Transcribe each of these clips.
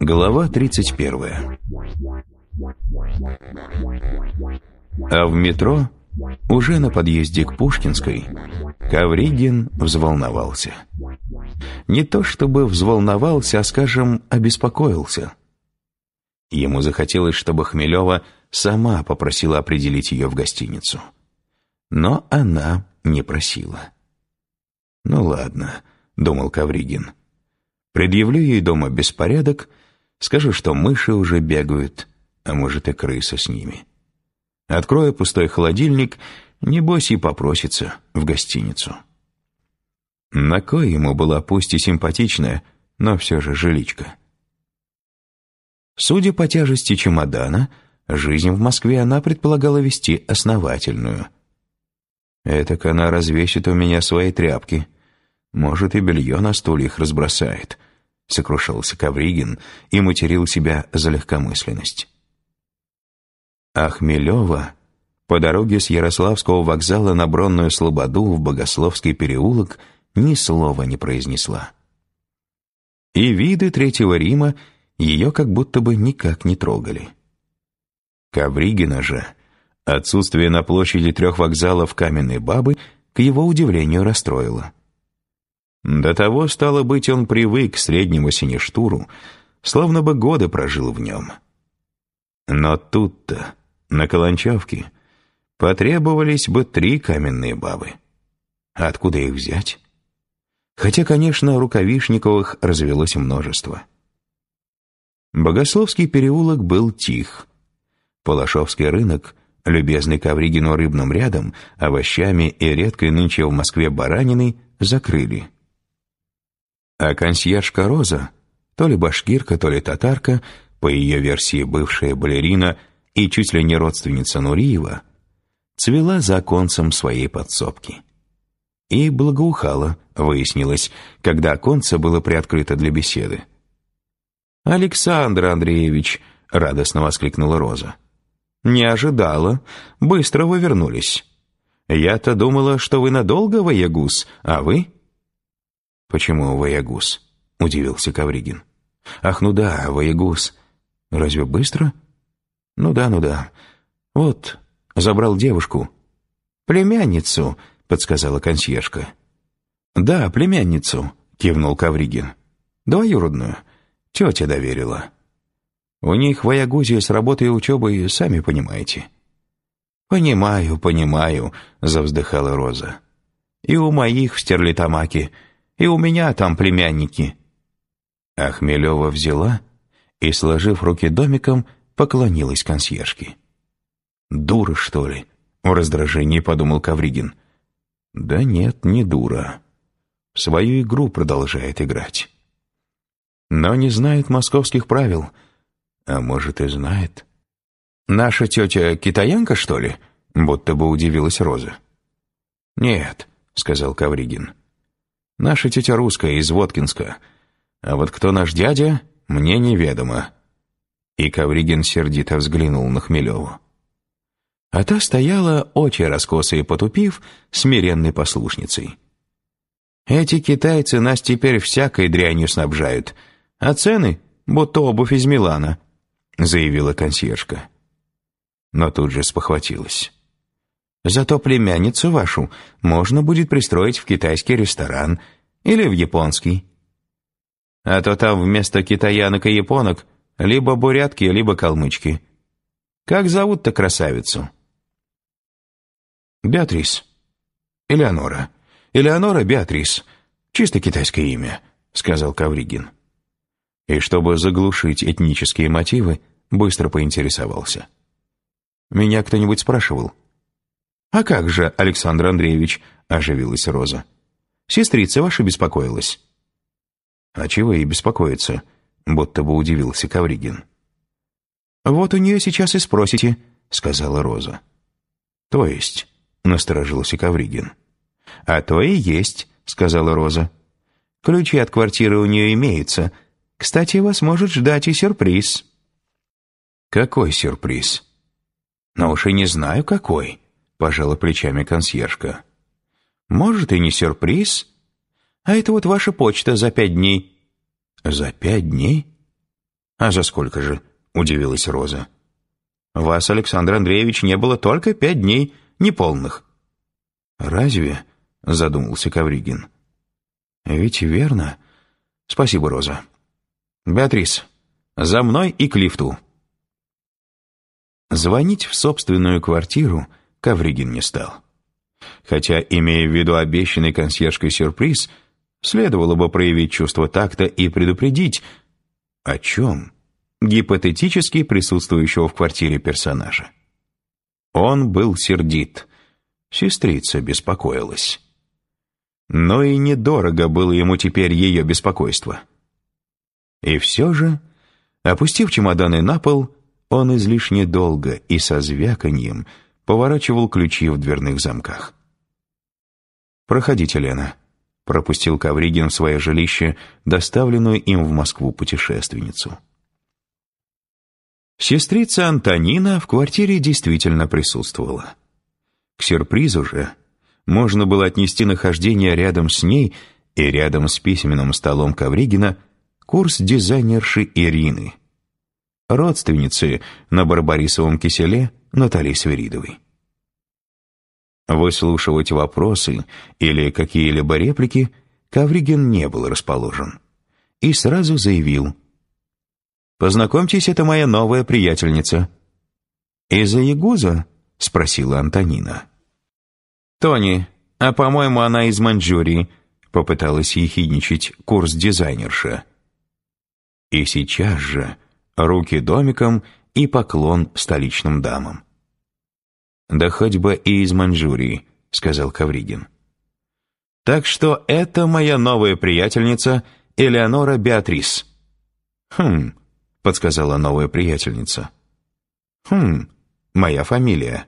Глава 31 А в метро, уже на подъезде к Пушкинской, Ковригин взволновался. Не то чтобы взволновался, а, скажем, обеспокоился. Ему захотелось, чтобы Хмелева сама попросила определить ее в гостиницу. Но она не просила. «Ну ладно», — думал Ковригин. «Предъявлю ей дома беспорядок, скажу, что мыши уже бегают, а может и крыса с ними. Открою пустой холодильник, небось и попросится в гостиницу». На кой ему была пусть и симпатичная, но все же жиличка. Судя по тяжести чемодана, жизнь в Москве она предполагала вести основательную. Этак она развесит у меня свои тряпки. Может, и белье на стульях разбросает. Сокрушался Ковригин и материл себя за легкомысленность. А Хмелева по дороге с Ярославского вокзала на Бронную Слободу в Богословский переулок ни слова не произнесла. И виды Третьего Рима ее как будто бы никак не трогали. Ковригина же отсутствие на площади трех вокзалов каменной бабы к его удивлению расстроило. До того, стало быть, он привык к среднему синештуру, словно бы годы прожил в нем. Но тут-то, на Каланчевке, потребовались бы три каменные бабы. Откуда их взять? Хотя, конечно, рукавишниковых развелось множество. Богословский переулок был тих. Палашовский рынок, любезный Ковригину рыбным рядом, овощами и редкой нынче в Москве бараниной, закрыли. А консьержка Роза, то ли башкирка, то ли татарка, по ее версии бывшая балерина и чуть ли не родственница Нуриева, цвела за оконцем своей подсобки. И благоухала, выяснилось, когда оконце было приоткрыто для беседы. «Александр Андреевич!» — радостно воскликнула Роза. «Не ожидала. Быстро вы вернулись. Я-то думала, что вы надолго, Ваягус, а вы...» «Почему Ваягус?» — удивился Кавригин. «Ах, ну да, Ваягус. Разве быстро?» «Ну да, ну да. Вот, забрал девушку». «Племянницу», — подсказала консьержка. «Да, племянницу», — кивнул Кавригин. «Двоюродную. Тетя доверила. У них в Аягузе с работой и учебой, сами понимаете». «Понимаю, понимаю», — завздыхала Роза. «И у моих в Стерлитамаке, и у меня там племянники». А Хмелева взяла и, сложив руки домиком, поклонилась консьержке. «Дура, что ли?» — в раздражении подумал Кавригин. «Да нет, не дура. Свою игру продолжает играть» но не знает московских правил. А может, и знает. «Наша тетя китаянка, что ли?» Будто бы удивилась Роза. «Нет», — сказал Кавригин. «Наша тетя русская, из Воткинска. А вот кто наш дядя, мне неведомо». И Кавригин сердито взглянул на Хмелеву. А та стояла, очи раскосые потупив, смиренной послушницей. «Эти китайцы нас теперь всякой дрянью снабжают», а цены будто обувь из Милана», — заявила консьержка. Но тут же спохватилась. «Зато племянницу вашу можно будет пристроить в китайский ресторан или в японский. А то там вместо китаянок и японок либо бурятки, либо калмычки. Как зовут-то красавицу?» «Беатрис. Элеонора. Элеонора Беатрис. Чисто китайское имя», — сказал Кавригин и, чтобы заглушить этнические мотивы, быстро поинтересовался. «Меня кто-нибудь спрашивал?» «А как же, Александр Андреевич?» — оживилась Роза. «Сестрица ваша беспокоилась». «А чего ей беспокоиться?» — будто бы удивился Кавригин. «Вот у нее сейчас и спросите», — сказала Роза. «То есть?» — насторожился Кавригин. «А то и есть», — сказала Роза. «Ключи от квартиры у нее имеются, кстати, вас может ждать и сюрприз». «Какой сюрприз?» «Но уж и не знаю, какой», — пожала плечами консьержка. «Может, и не сюрприз. А это вот ваша почта за пять дней». «За пять дней? А за сколько же?» — удивилась Роза. «Вас, Александр Андреевич, не было только пять дней, неполных». «Разве?» — задумался Кавригин. «Ведь верно. Спасибо, Роза. Беатрис, за мной и к лифту». Звонить в собственную квартиру Ковригин не стал. Хотя, имея в виду обещанный консьержкой сюрприз, следовало бы проявить чувство такта и предупредить, о чем гипотетически присутствующего в квартире персонажа. Он был сердит, сестрица беспокоилась. Но и недорого было ему теперь ее беспокойство. И все же, опустив чемоданы на пол, он излишне долго и со звяканьем поворачивал ключи в дверных замках. «Проходите, Лена», — пропустил Ковригин в свое жилище, доставленную им в Москву путешественницу. Сестрица Антонина в квартире действительно присутствовала. К сюрпризу же можно было отнести нахождение рядом с ней и рядом с письменным столом Ковригина курс дизайнерши Ирины — родственницы на Барбарисовом киселе Натальи Свиридовой. Выслушивать вопросы или какие-либо реплики Кавригин не был расположен и сразу заявил «Познакомьтесь, это моя новая приятельница». «Из-за Ягуза?» — спросила Антонина. «Тони, а по-моему, она из Маньчжурии», — попыталась ехидничать курс-дизайнерша. И сейчас же руки домиком и поклон столичным дамам. «Да хоть бы и из Маньчжурии», — сказал Кавригин. «Так что это моя новая приятельница Элеонора Беатрис». «Хм», — подсказала новая приятельница. «Хм, моя фамилия».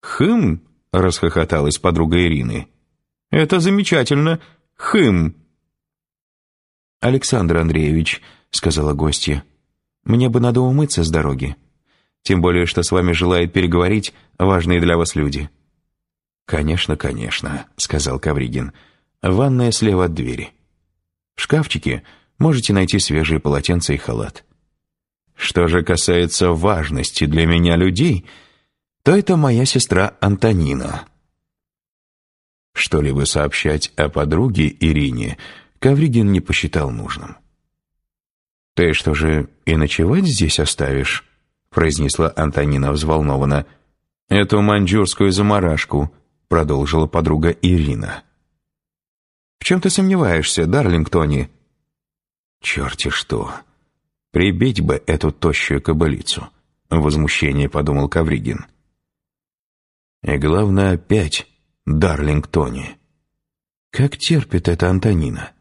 «Хм», — расхохоталась подруга Ирины. «Это замечательно. Хм». «Александр Андреевич», — сказала гостья. «Мне бы надо умыться с дороги. Тем более, что с вами желают переговорить важные для вас люди». «Конечно, конечно», — сказал Кавригин. «Ванная слева от двери. В шкафчике можете найти свежие полотенца и халат. Что же касается важности для меня людей, то это моя сестра Антонина». Что-либо сообщать о подруге Ирине Кавригин не посчитал нужным. «Ты что же, и ночевать здесь оставишь?» произнесла Антонина взволнованно. «Эту маньчжурскую заморашку», продолжила подруга Ирина. «В чем ты сомневаешься, Дарлинг Тони?» «Черти что! Прибить бы эту тощую кобылицу!» В возмущении подумал Кавригин. «И главное опять, Дарлинг Тони. Как терпит эта Антонина?»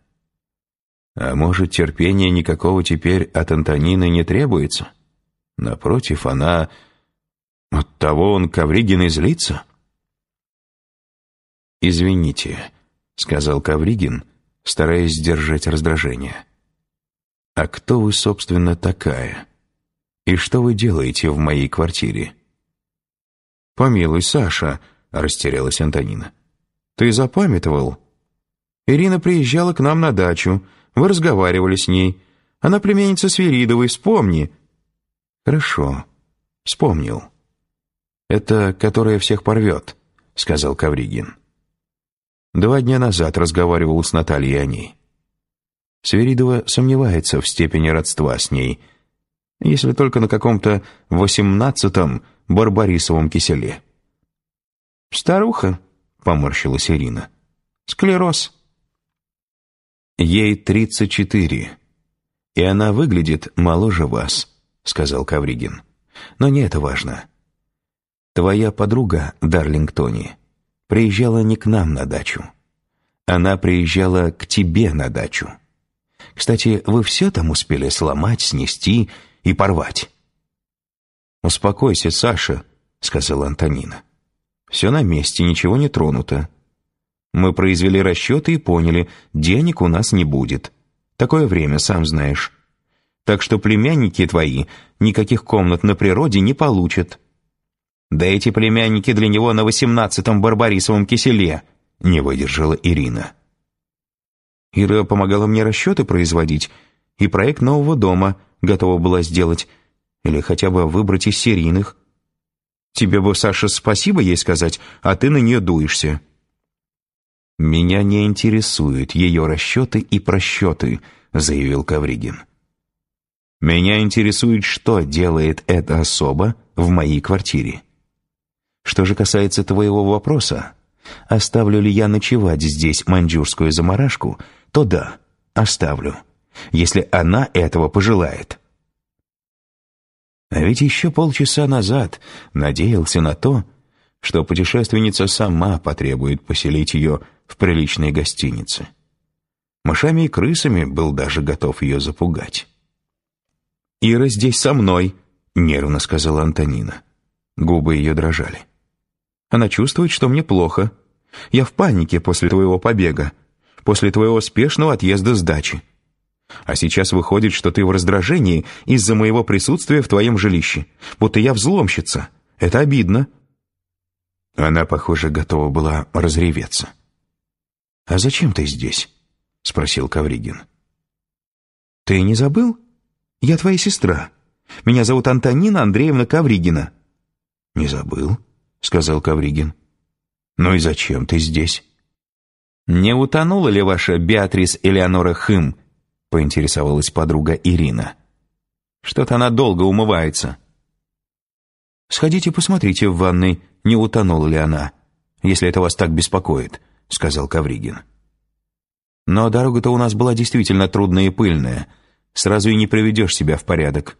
А может, терпения никакого теперь от Антонины не требуется? Напротив, она... От того он Ковригин и? «Извините», — сказал Ковригин, стараясь сдержать раздражение. «А кто вы, собственно, такая? И что вы делаете в моей квартире?» «Помилуй, Саша», — растерялась Антонина. «Ты запамятовал? Ирина приезжала к нам на дачу, вы разговаривали с ней. Она племянница Свиридовой, вспомни». «Хорошо, вспомнил. Это которая всех порвет», — сказал Кавригин. Два дня назад разговаривал с Натальей о ней. Свиридова сомневается в степени родства с ней, если только на каком-то восемнадцатом барбарисовом киселе. «Старуха», — поморщилась Ирина, — «склероз». «Ей тридцать четыре, и она выглядит моложе вас», — сказал Кавригин. «Но не это важно. Твоя подруга, Дарлинг Тони, приезжала не к нам на дачу. Она приезжала к тебе на дачу. Кстати, вы все там успели сломать, снести и порвать?» «Успокойся, Саша», — сказала Антонина. «Все на месте, ничего не тронуто. Мы произвели расчеты и поняли, денег у нас не будет. Такое время, сам знаешь. Так что племянники твои никаких комнат на природе не получат. Да эти племянники для него на восемнадцатом барбарисовом киселе, не выдержала Ирина. Ира помогала мне расчеты производить, и проект нового дома готова была сделать, или хотя бы выбрать из серийных. Тебе бы, Саша, спасибо ей сказать, а ты на нее дуешься. «Меня не интересуют ее расчеты и просчеты», — заявил Кавригин. «Меня интересует, что делает эта особа в моей квартире. Что же касается твоего вопроса, оставлю ли я ночевать здесь маньчжурскую заморашку, то да, оставлю, если она этого пожелает». А ведь еще полчаса назад надеялся на то, что путешественница сама потребует поселить ее в приличной гостинице. Мышами и крысами был даже готов ее запугать. «Ира здесь со мной», — нервно сказала Антонина. Губы ее дрожали. «Она чувствует, что мне плохо. Я в панике после твоего побега, после твоего спешного отъезда с дачи. А сейчас выходит, что ты в раздражении из-за моего присутствия в твоем жилище, будто я взломщица. Это обидно». Она, похоже, готова была разреветься. «А зачем ты здесь?» — спросил Кавригин. «Ты не забыл? Я твоя сестра. Меня зовут Антонина Андреевна Кавригина». «Не забыл», — сказал Кавригин. «Ну и зачем ты здесь?» «Не утонула ли ваша Беатрис Элеонора Хым?» — поинтересовалась подруга Ирина. «Что-то она долго умывается». «Сходите посмотрите в ванной, не утонула ли она, если это вас так беспокоит», — сказал Кавригин. «Но дорога-то у нас была действительно трудная и пыльная. Сразу и не приведешь себя в порядок».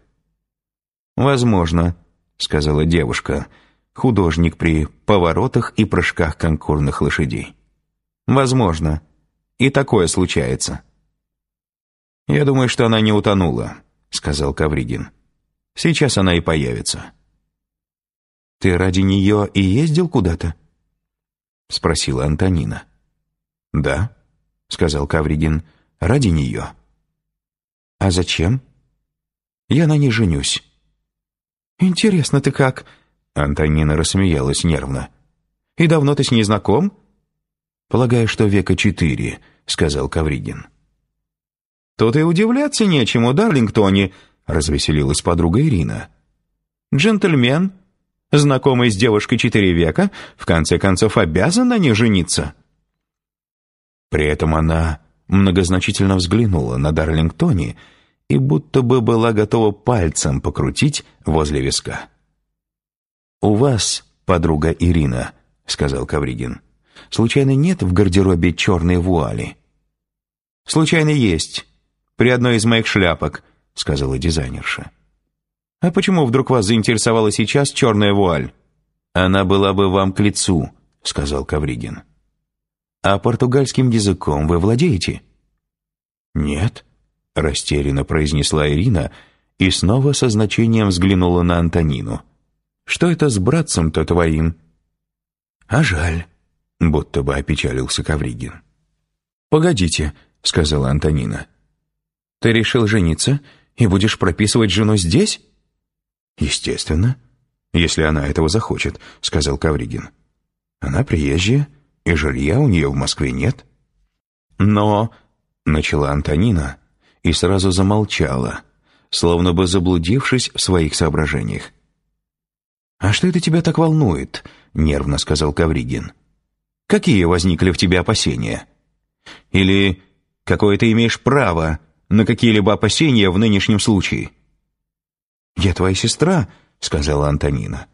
«Возможно», — сказала девушка, художник при поворотах и прыжках конкурных лошадей. «Возможно. И такое случается». «Я думаю, что она не утонула», — сказал Кавригин. «Сейчас она и появится». «Ты ради нее и ездил куда-то?» — спросила Антонина. «Да», — сказал Кавригин, — «ради нее». «А зачем?» «Я на ней женюсь». «Интересно ты как?» Антонина рассмеялась нервно. «И давно ты с ней знаком?» «Полагаю, что века четыре», — сказал Кавригин. «Тут и удивляться нечему, Дарлингтоне», — развеселилась подруга Ирина. «Джентльмен, знакомый с девушкой четыре века, в конце концов обязан на ней жениться». При этом она многозначительно взглянула на Дарлингтоне и будто бы была готова пальцем покрутить возле виска. «У вас, подруга Ирина», — сказал Кавригин, — «случайно нет в гардеробе черной вуали?» «Случайно есть, при одной из моих шляпок», — сказала дизайнерша. «А почему вдруг вас заинтересовала сейчас черная вуаль?» «Она была бы вам к лицу», — сказал Кавригин. «А португальским языком вы владеете?» «Нет», — растерянно произнесла Ирина и снова со значением взглянула на Антонину. «Что это с братцем-то твоим?» «А жаль», — будто бы опечалился Кавригин. «Погодите», — сказала Антонина. «Ты решил жениться и будешь прописывать жену здесь?» «Естественно, если она этого захочет», — сказал Кавригин. «Она приезжая, и жилья у нее в Москве нет». «Но...» — начала Антонина и сразу замолчала, словно бы заблудившись в своих соображениях. «А что это тебя так волнует?» — нервно сказал Кавригин. «Какие возникли в тебе опасения? Или какое ты имеешь право на какие-либо опасения в нынешнем случае?» «Я твоя сестра», — сказала Антонина.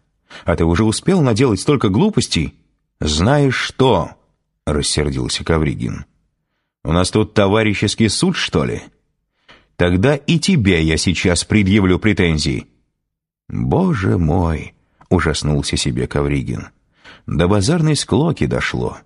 «А ты уже успел наделать столько глупостей?» «Знаешь что?» — рассердился Кавригин. «У нас тут товарищеский суд, что ли?» «Тогда и тебе я сейчас предъявлю претензии». «Боже мой!» — ужаснулся себе Кавригин. «До базарной склоки дошло».